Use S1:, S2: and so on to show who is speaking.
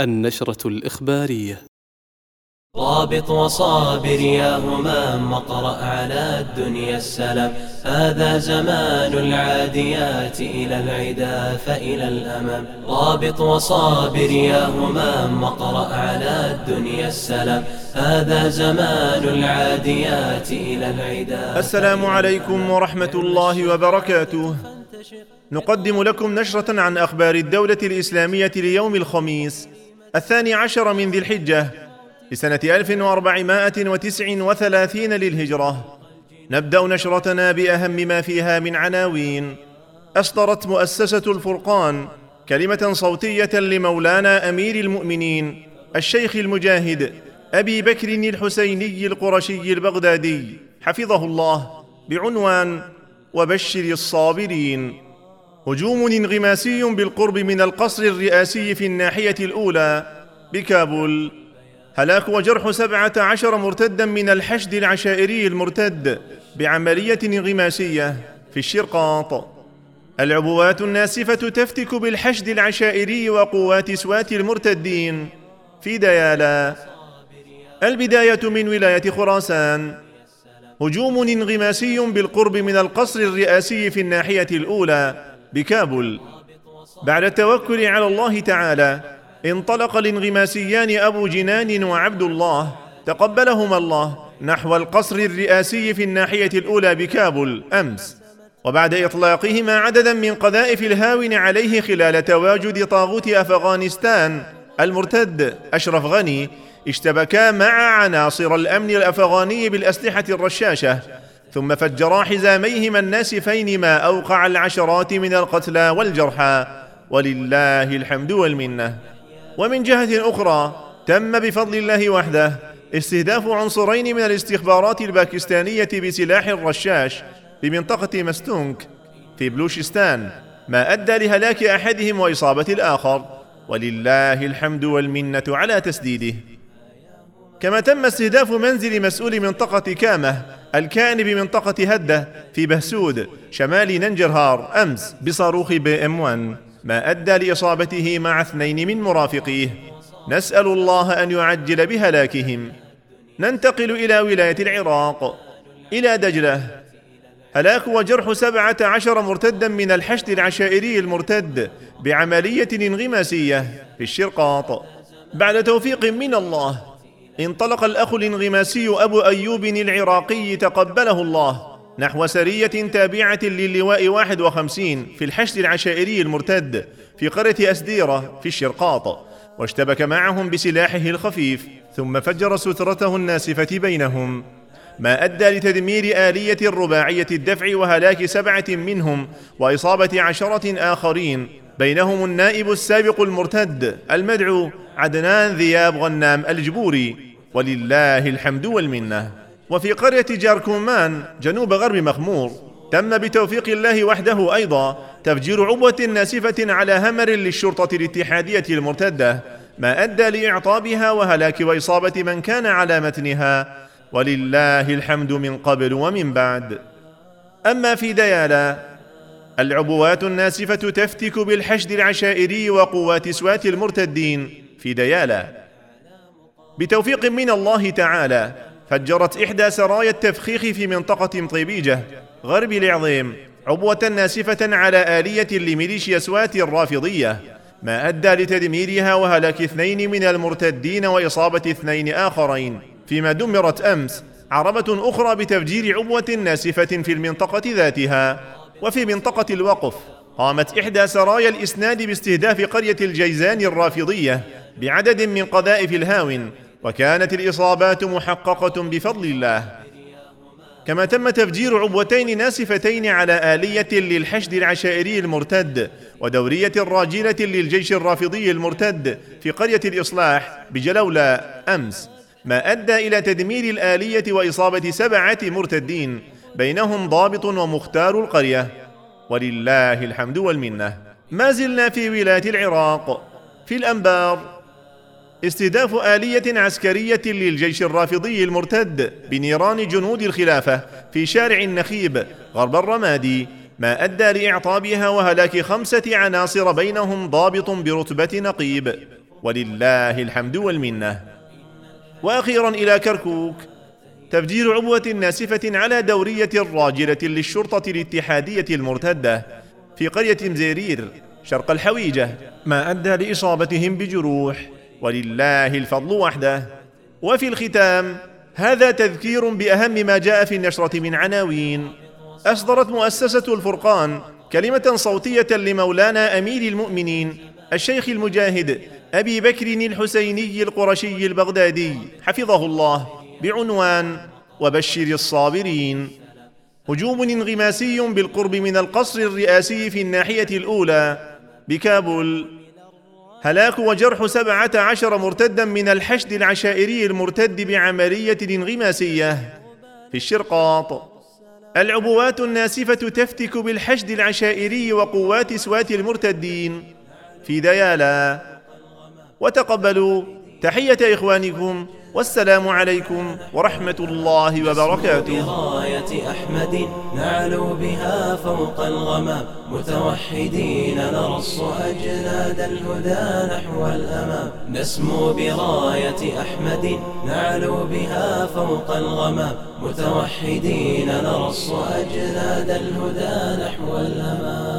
S1: النشرة الإخبارية.
S2: رابط وصابر يا همام واقرأ على الدنيا السلام. هذا زمان العاديات إلى العدا فإلى الأمام. رابط وصابر يا همام واقرأ على الدنيا السلام. هذا زمان العاديات إلى العدا
S3: السلام عليكم ورحمة الله وبركاته. نقدم لكم نشرة عن أخبار الدولة الإسلامية ليوم الخميس. الثاني عشر من ذي الحجة لسنة 1439 للهجرة. نبدأ نشرتنا بأهم ما فيها من عناوين. أصدرت مؤسسة الفرقان كلمة صوتية لمولانا أمير المؤمنين الشيخ المجاهد أبي بكر الحسيني القرشي البغدادي. حفظه الله بعنوان وبشر الصابرين. هجوم انغماسي بالقرب من القصر الرئاسي في الناحية الأولى بكابول. هلاك وجرح سبعة عشر مرتدا من الحشد العشائري المرتد بعملية انغماسية في الشرقاط. العبوات الناسفة تفتك بالحشد العشائري وقوات سوات المرتدين في ديالا. البداية من ولاية خراسان. هجوم انغماسي بالقرب من القصر الرئاسي في الناحية الأولى بكابل. بعد التوكل على الله تعالى انطلق الانغماسيان أبو جنان وعبد الله تقبلهما الله نحو القصر الرئاسي في الناحية الأولى بكابل أمس. وبعد إطلاقهما عددا من قذائف الهاون عليه خلال تواجد طاغوت أفغانستان المرتد أشرف غني اشتبكا مع عناصر الأمن الأفغاني بالأسلحة الرشاشة. ثم فجرا حزاميهما الناسفين ما أوقع العشرات من القتلى والجرحى. ولله الحمد والمنة. ومن جهة أخرى تم بفضل الله وحده استهداف عنصرين من الاستخبارات الباكستانية بسلاح الرشاش بمنطقة مستونك في بلوشستان ما أدى لهلاك أحدهم وإصابة الآخر. ولله الحمد والمنة على تسديده. كما تم استهداف منزل مسؤول منطقة كامة الكائن بمنطقة هدة في بهسود شمال ننجرهار أمس بصاروخ بي إم 1 ما أدى لإصابته مع اثنين من مرافقيه. نسأل الله أن يعجل بهلاكهم. ننتقل إلى ولاية العراق. إلى دجلة. هلاك وجرح سبعة عشر مرتدا من الحشد العشائري المرتد بعملية انغماسية في الشرقاط. بعد توفيق من الله انطلق الأخ الانغماسي أبو أيوب العراقي تقبله الله نحو سرية تابعة للواء 51 في الحشد العشائري المرتد في قرية أسديرة في الشرقاط واشتبك معهم بسلاحه الخفيف ثم فجر سترته الناسفة بينهم. ما أدى لتدمير آلية الرباعية الدفع وهلاك سبعة منهم وإصابة عشرة آخرين بينهم النائب السابق المرتد المدعو عدنان ذياب غنام الجبوري ولله الحمد والمنة. وفي قرية جاركومان جنوب غرب مخمور تم بتوفيق الله وحده أيضا تفجير عبوة ناسفة على همر للشرطة الاتحادية المرتدة ما أدى لإعطابها وهلاك وإصابة من كان على متنها. ولله الحمد من قبل ومن بعد. أما في ديالا العبوات الناسفة تفتك بالحشد العشائري وقوات سوات المرتدين في ديالا بتوفيق من الله تعالى فجرت إحدى سرايا التفخيخ في منطقة مطيبيجة غرب العظيم عبوة ناسفة على آلية لميليشيا سوات الرافضية. ما أدى لتدميرها وهلاك اثنين من المرتدين وإصابة اثنين آخرين. فيما دمرت أمس عربة أخرى بتفجير عبوة ناسفة في المنطقة ذاتها. وفي منطقة الوقف قامت إحدى سرايا الإسناد باستهداف قرية الجيزان الرافضية بعدد من قذائف الهاون وكانت الإصابات محققة بفضل الله. كما تم تفجير عبوتين ناسفتين على آلية للحشد العشائري المرتد ودورية راجلة للجيش الرافضي المرتد في قرية الإصلاح بجلولة أمس. ما أدى إلى تدمير الآلية وإصابة سبعة مرتدين بينهم ضابط ومختار القرية. ولله الحمد والمنة. ما زلنا في ولاية العراق في الأنبار. استهداف آلية عسكرية للجيش الرافضي المرتد بنيران جنود الخلافة في شارع النخيب غرب الرمادي ما أدى لإعطابها وهلاك خمسة عناصر بينهم ضابط برتبة نقيب. ولله الحمد والمنة. وأخيرا إلى كركوك تفجير عبوة ناسفة على دورية راجلة للشرطة الاتحادية المرتدة في قرية مزيرير شرق الحويجة ما أدى لإصابتهم بجروح. ولله الفضل وحده. وفي الختام هذا تذكير بأهم ما جاء في النشرة من عناوين. أصدرت مؤسسة الفرقان كلمة صوتية لمولانا أمير المؤمنين الشيخ المجاهد أبي بكر الحسيني القرشي البغدادي حفظه الله. بعنوان وبشر الصابرين. هجوم انغماسي بالقرب من القصر الرئاسي في الناحية الأولى بكابول. هلاك وجرح سبعة عشر مرتدا من الحشد العشائري المرتد بعملية انغماسية في الشرقاط. العبوات الناسفة تفتك بالحشد العشائري وقوات سوات المرتدين في ديالا. وتقبلوا تحية إخوانكم والسلام عليكم ورحمة الله وبركاته.
S2: براية أحمد نعلو بها فوق الغمام. متوحدين نرص أجناد الهدى نحو الأمام. نسمو براية أحمد نعلو بها فوق الغمام. متوحدين نرص أجناد الهدى نحو الأمام.